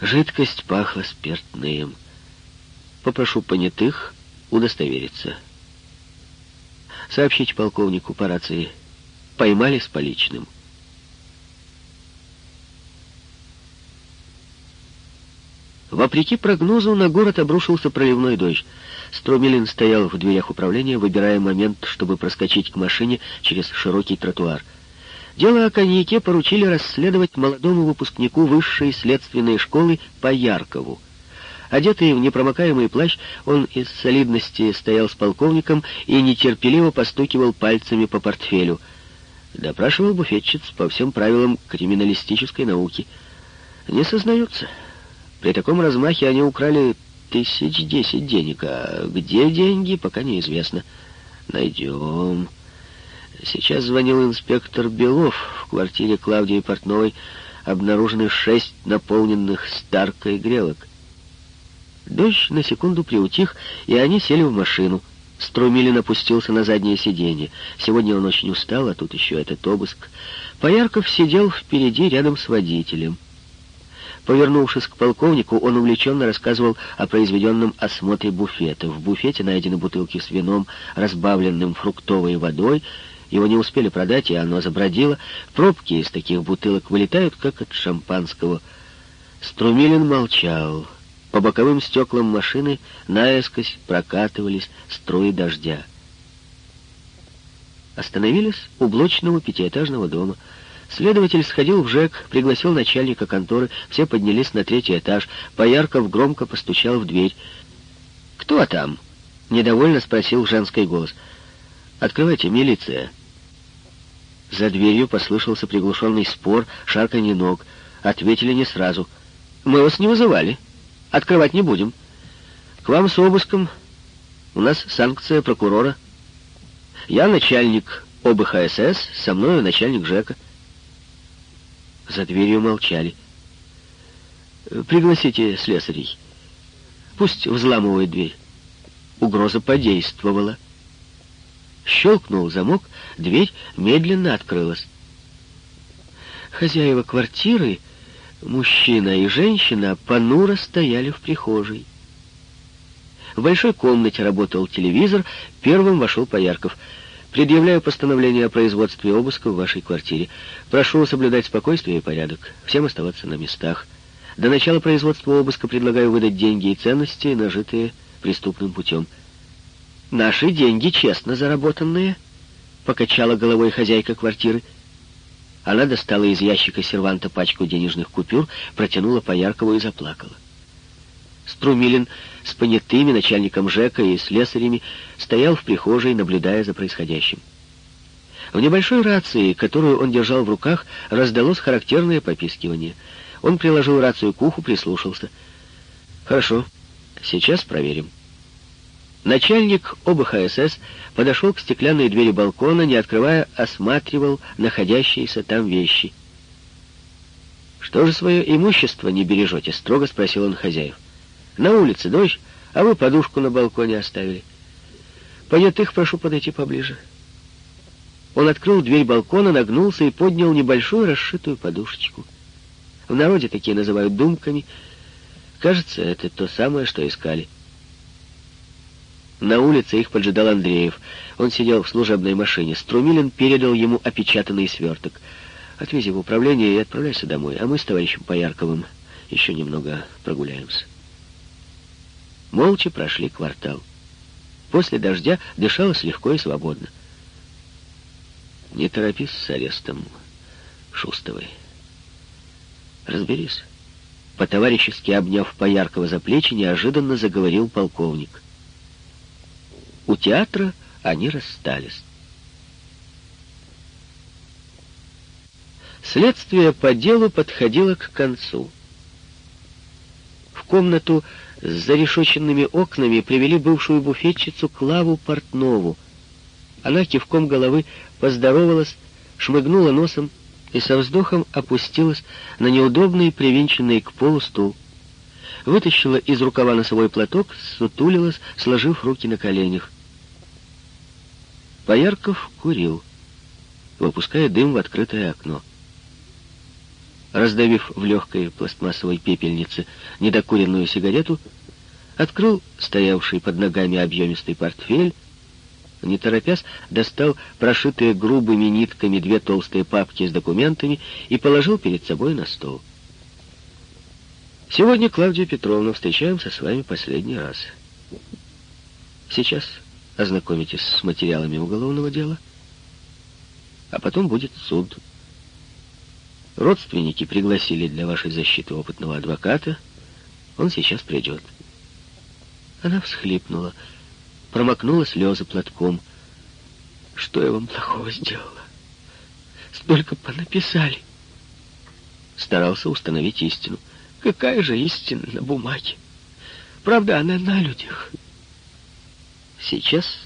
жидкость пахла спиртным. Попрошу понятых удостовериться. Сообщить полковнику по рации. Поймали с поличным. Вопреки прогнозу, на город обрушился проливной дождь. Струмилин стоял в дверях управления, выбирая момент, чтобы проскочить к машине через широкий тротуар. Дело о коньяке поручили расследовать молодому выпускнику высшей следственной школы Пояркову. Одетый в непромокаемый плащ, он из солидности стоял с полковником и нетерпеливо постукивал пальцами по портфелю. Допрашивал буфетчиц по всем правилам криминалистической науки. Не сознаются. При таком размахе они украли тысяч десять денег, а где деньги, пока неизвестно. Найдем. Сейчас звонил инспектор Белов. В квартире Клавдии Портновой обнаружены шесть наполненных старкой грелок. Дождь на секунду приутих, и они сели в машину. Струмилин опустился на заднее сиденье. Сегодня он очень устал, а тут еще этот обыск. Поярков сидел впереди рядом с водителем. Повернувшись к полковнику, он увлеченно рассказывал о произведенном осмотре буфета. В буфете найдены бутылки с вином, разбавленным фруктовой водой. Его не успели продать, и оно забродило. Пробки из таких бутылок вылетают, как от шампанского. Струмилин молчал. По боковым стеклам машины наискось прокатывались струи дождя. Остановились у блочного пятиэтажного дома — Следователь сходил в ЖЭК, пригласил начальника конторы, все поднялись на третий этаж. Поярков громко постучал в дверь. «Кто там?» — недовольно спросил женский голос. «Открывайте, милиция». За дверью послышался приглушенный спор, шарканье ног. Ответили не сразу. «Мы вас не вызывали. Открывать не будем. К вам с обыском. У нас санкция прокурора. Я начальник ОБХСС, со мной начальник ЖЭКа. За дверью молчали. «Пригласите слесарей. Пусть взламывает дверь». Угроза подействовала. Щелкнул замок, дверь медленно открылась. Хозяева квартиры, мужчина и женщина, понуро стояли в прихожей. В большой комнате работал телевизор, первым вошел Поярков — Предъявляю постановление о производстве обыска в вашей квартире. Прошу соблюдать спокойствие и порядок. Всем оставаться на местах. До начала производства обыска предлагаю выдать деньги и ценности, нажитые преступным путем. Наши деньги честно заработанные, покачала головой хозяйка квартиры. Она достала из ящика серванта пачку денежных купюр, протянула по Яркову и заплакала. Струмилин с понятыми, начальником ЖЭКа и слесарями стоял в прихожей, наблюдая за происходящим. В небольшой рации, которую он держал в руках, раздалось характерное попискивание. Он приложил рацию к уху, прислушался. «Хорошо, сейчас проверим». Начальник ОБХСС подошел к стеклянной двери балкона, не открывая, осматривал находящиеся там вещи. «Что же свое имущество не бережете?» — строго спросил он хозяев. На улице дождь, а вы подушку на балконе оставили. Понятых прошу подойти поближе. Он открыл дверь балкона, нагнулся и поднял небольшую расшитую подушечку. В народе такие называют думками. Кажется, это то самое, что искали. На улице их поджидал Андреев. Он сидел в служебной машине. Струмилин передал ему опечатанный сверток. «Отвези в управление и отправляйся домой, а мы с товарищем Поярковым еще немного прогуляемся». Молча прошли квартал. После дождя дышалось легко и свободно. Не торопись с арестом Шустовой. Разберись. По-товарищески обняв Пояркова за плечи, неожиданно заговорил полковник. У театра они расстались. Следствие по делу подходило к концу. В комнату с зарешоченными окнами привели бывшую буфетчицу Клаву Портнову. Она кивком головы поздоровалась, шмыгнула носом и со вздохом опустилась на неудобный, привинченный к полу стул. Вытащила из рукава носовой платок, сутулилась, сложив руки на коленях. Поярков курил, выпуская дым в открытое окно. Раздавив в легкой пластмассовой пепельнице недокуренную сигарету, открыл стоявший под ногами объемистый портфель, не торопясь, достал прошитые грубыми нитками две толстые папки с документами и положил перед собой на стол. «Сегодня, Клавдия Петровна, встречаемся с вами последний раз. Сейчас ознакомитесь с материалами уголовного дела, а потом будет суд. Родственники пригласили для вашей защиты опытного адвоката. Он сейчас придет». Она всхлипнула, промокнула слезы платком. «Что я вам плохого сделала? Столько понаписали!» Старался установить истину. «Какая же истина на бумаге? Правда, она на людях». Сейчас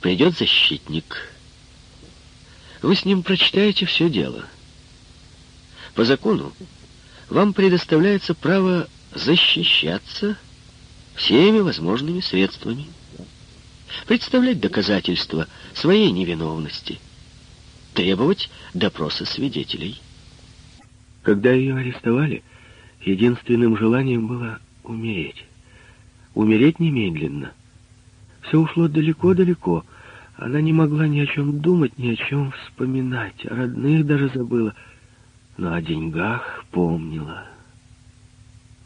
придет защитник. Вы с ним прочитаете все дело. По закону вам предоставляется право защищаться всеми возможными средствами. Представлять доказательства своей невиновности. Требовать допроса свидетелей. Когда ее арестовали, единственным желанием было умереть. Умереть немедленно. Все ушло далеко-далеко. Она не могла ни о чем думать, ни о чем вспоминать. О родных даже забыла. Но о деньгах помнила.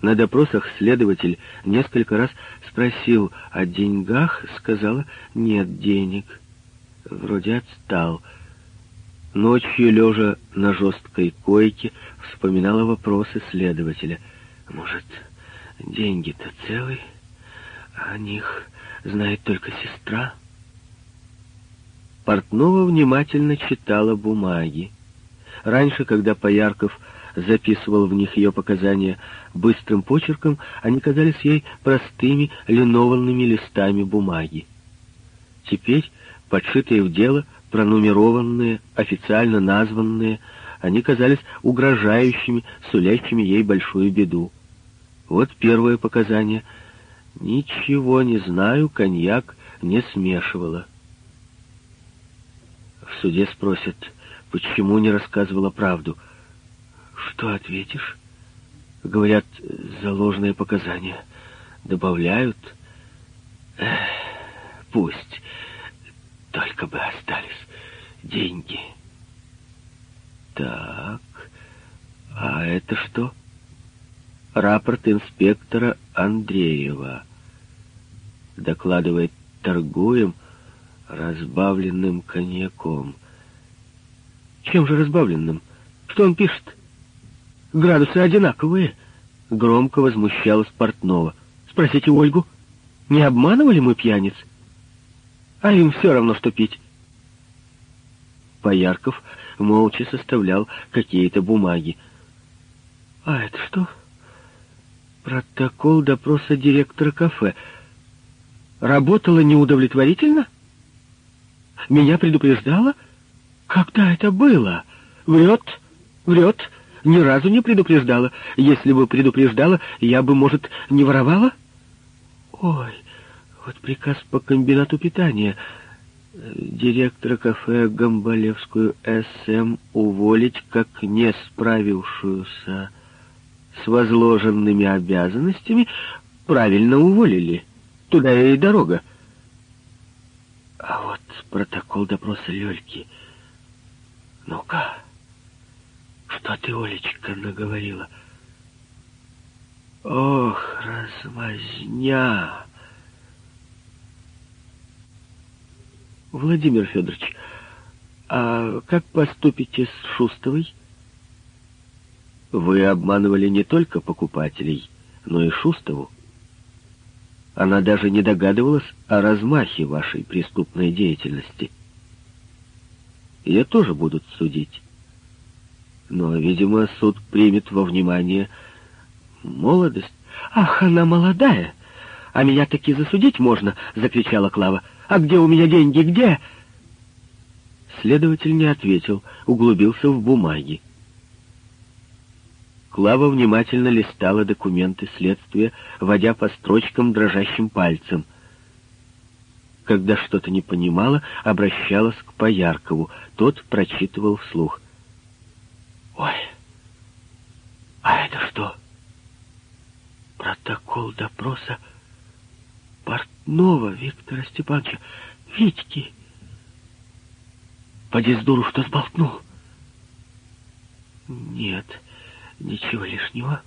На допросах следователь несколько раз спросил о деньгах, сказала «нет денег». Вроде отстал. Ночью, лежа на жесткой койке, вспоминала вопросы следователя. «Может, деньги-то целые, о них знает только сестра?» Портнова внимательно читала бумаги. Раньше, когда Поярков записывал в них ее показания быстрым почерком, они казались ей простыми линованными листами бумаги. Теперь, подшитые в дело, пронумерованные, официально названные, они казались угрожающими, сулящими ей большую беду. Вот первое показание. «Ничего не знаю, коньяк не смешивала». В суде спросят, почему не рассказывала правду. Что ответишь? Говорят, заложные показания. Добавляют. Эх, пусть. Только бы остались деньги. Так, а это что? Рапорт инспектора Андреева. Докладывает, торгуем разбавленным коньяком. Чем же разбавленным? Что он пишет? Градусы одинаковые. Громко возмущалась Портнова. Спросите Ольгу, не обманывали мы пьяниц? А им все равно, что пить. Поярков молча составлял какие-то бумаги. А это что? Протокол допроса директора кафе. Работала неудовлетворительно? Меня предупреждала? Когда это было? Врет, врет, ни разу не предупреждала. Если бы предупреждала, я бы, может, не воровала? Ой, Вот приказ по комбинату питания. Директора кафе Гамбалевскую СМ уволить как не справившуюся с возложенными обязанностями. Правильно уволили. Туда и дорога. А вот протокол допроса Лёльки. Ну-ка, что ты, Олечка, наговорила? Ох, размазня! Владимир Федорович, а как поступите с Шустовой? Вы обманывали не только покупателей, но и Шустову. Она даже не догадывалась о размахе вашей преступной деятельности. Ее тоже будут судить. Но, видимо, суд примет во внимание молодость. «Ах, она молодая! А меня таки засудить можно!» — закричала Клава. «А где у меня деньги? Где?» Следователь не ответил, углубился в бумаги. Клава внимательно листала документы следствия, водя по строчкам дрожащим пальцем. Когда что-то не понимала, обращалась к Пояркову. Тот прочитывал вслух. «Ой, а это что? Протокол допроса портного Виктора Степановича Витьки. Поди с дуру, что сболтнул?» «Нет». Ничего лишнего.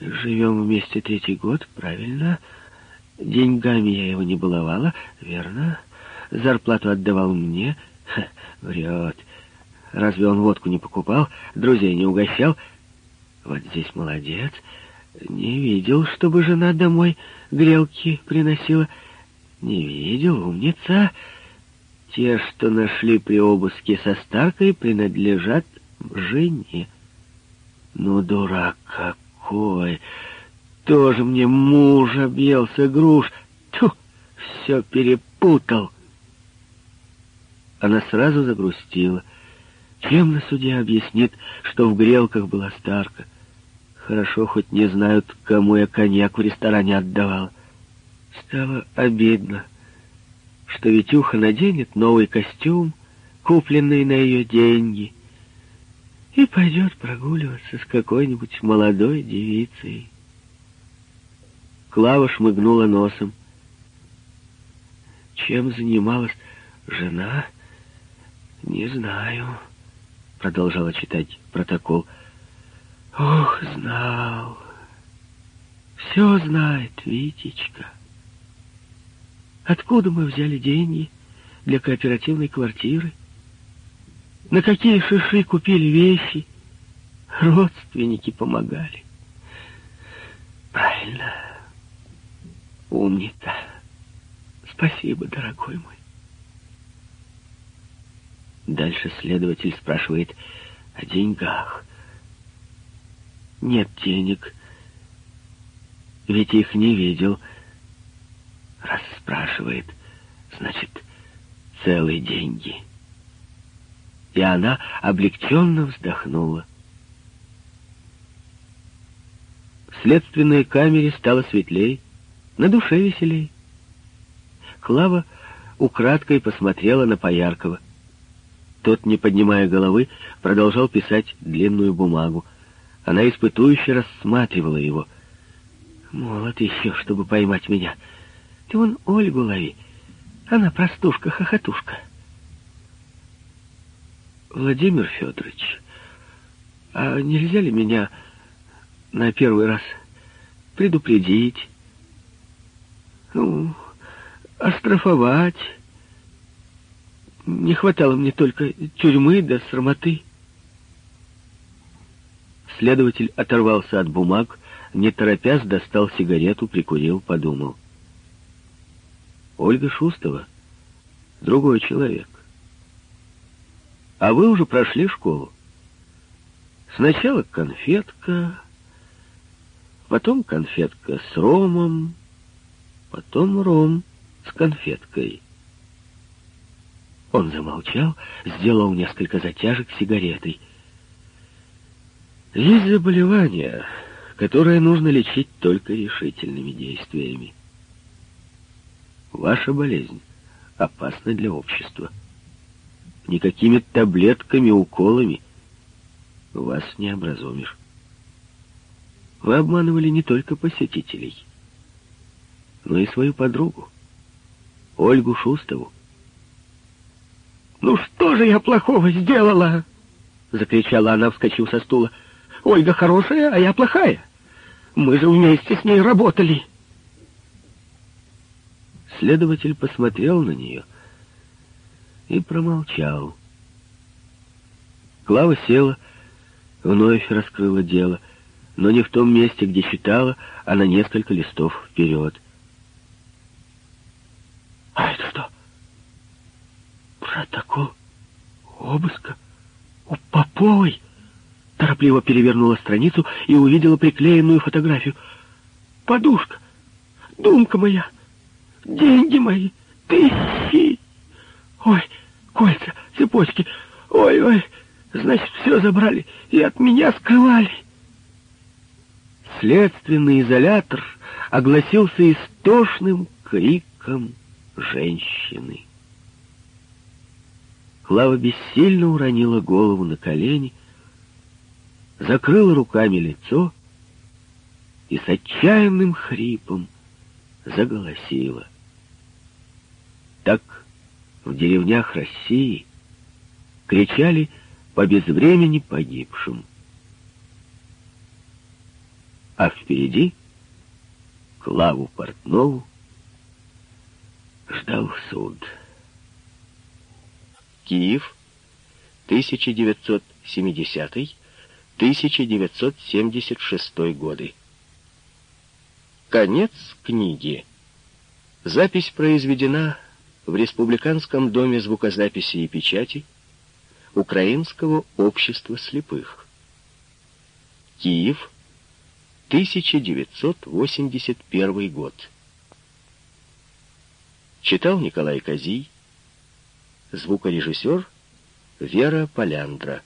Живем вместе третий год, правильно. Деньгами я его не баловала, верно. Зарплату отдавал мне. Ха, врет. Разве он водку не покупал, друзей не угощал? Вот здесь молодец. Не видел, чтобы жена домой грелки приносила. Не видел, умница. Те, что нашли при обыске со Старкой, принадлежат жене. Ну, дурак какой! Тоже мне муж объелся груш. Тьфу, все перепутал. Она сразу загрустила. Чем на суде объяснит, что в грелках была старка? Хорошо, хоть не знают, кому я коньяк в ресторане отдавал. Стало обидно, что Витюха наденет новый костюм, купленный на ее деньги — и пойдет прогуливаться с какой-нибудь молодой девицей. Клава шмыгнула носом. Чем занималась жена, не знаю, продолжала читать протокол. Ох, знал. Все знает Витечка. Откуда мы взяли деньги для кооперативной квартиры? На какие шиши купили вещи. Родственники помогали. Правильно. Умница. Спасибо, дорогой мой. Дальше следователь спрашивает о деньгах. Нет денег. Ведь их не видел. Раз спрашивает, значит, целые деньги и она облегченно вздохнула. В следственной камере стало светлей, на душе веселей. Клава украдкой посмотрела на Пояркова. Тот, не поднимая головы, продолжал писать длинную бумагу. Она испытующе рассматривала его. «Молод еще, чтобы поймать меня. Ты вон Ольгу лови. Она простушка-хохотушка». Владимир Федорович, а нельзя ли меня на первый раз предупредить? Ну, оштрафовать. Не хватало мне только тюрьмы до да срамоты. Следователь оторвался от бумаг, не торопясь достал сигарету, прикурил, подумал. Ольга Шустова — другой человек. А вы уже прошли школу. Сначала конфетка, потом конфетка с ромом, потом ром с конфеткой. Он замолчал, сделал несколько затяжек сигаретой. Есть заболевание, которое нужно лечить только решительными действиями. Ваша болезнь опасна для общества. Никакими таблетками, уколами вас не образумишь. Вы обманывали не только посетителей, но и свою подругу, Ольгу Шустову. «Ну что же я плохого сделала?» — закричала она, вскочив со стула. «Ольга хорошая, а я плохая. Мы же вместе с ней работали». Следователь посмотрел на нее и промолчал. Клава села, вновь раскрыла дело, но не в том месте, где читала, а на несколько листов вперед. «А это что? Протокол обыска у Поповой?» Торопливо перевернула страницу и увидела приклеенную фотографию. «Подушка! Думка моя! Деньги мои! Тысячи! Ой, кольца, цепочки! Ой-ой! Значит, все забрали и от меня скрывали!» Следственный изолятор огласился истошным криком женщины. Клава бессильно уронила голову на колени, закрыла руками лицо и с отчаянным хрипом заголосила. Так в деревнях России кричали по безвремени погибшим. А впереди Клаву Портнову ждал суд. Киев, 1970-1976 годы. Конец книги. Запись произведена в Республиканском доме звукозаписи и печати Украинского общества слепых. Киев, 1981 год. Читал Николай Козий, звукорежиссер Вера Поляндра.